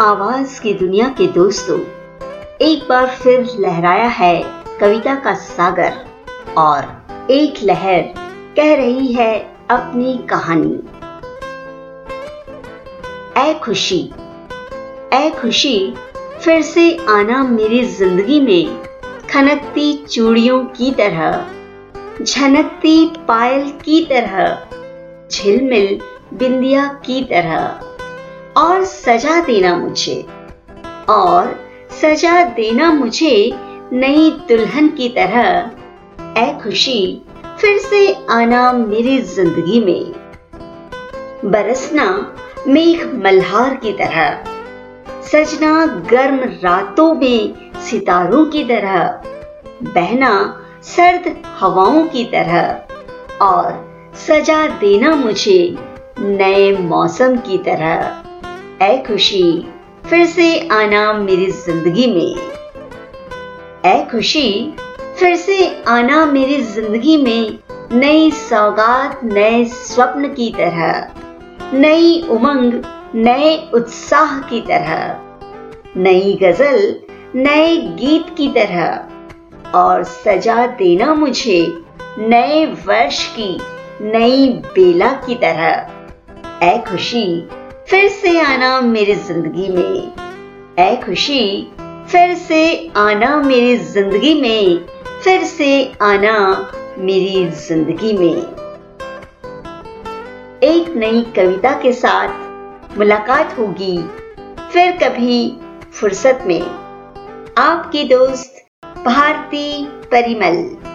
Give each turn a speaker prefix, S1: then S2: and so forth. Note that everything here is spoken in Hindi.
S1: आवाज़ की दुनिया के दोस्तों, एक बार फिर लहराया है कविता का सागर और एक लहर कह रही है अपनी कहानी। ऐ खुशी ऐ खुशी, फिर से आना मेरी ज़िंदगी में खनकती चूड़ियों की तरह, झनकती पायल की तरह, झिलमिल बिंदिया की तरह। और सजा देना मुझे। और सजा देना मुझे नई दुल्हन की तरह। ऐ खुशी, फिर से आना मेरी ज़िंदगी में। बरसना मेघ मल्हार की तरह। सजना गर्म रातों में सितारों की तरह। बहना सर्द हवाओं की तरह। और सजा देना मुझे नए मौसम की तरह। ऐ खुशी, फिर से आना मेरी ज़िंदगी में। ऐ खुशी, फिर से आना मेरी ज़िंदगी में नई सौगात, नए स्वप्न की तरह, नई उमंग, नए उत्साह की तरह, नई गज़ल, नए गीत की तरह, और सजा देना मुझे नए वर्ष की, नई बेला की तरह। ऐ खुशी फिर से आना मेरी ज़िंदगी में। ऐ खुशी, फिर से आना मेरी ज़िंदगी में, फिर से आना मेरी ज़िंदगी में। एक नई कविता के साथ मुलाकात होगी, फिर कभी फुर्सत में। आपकी दोस्त भारती परिमल।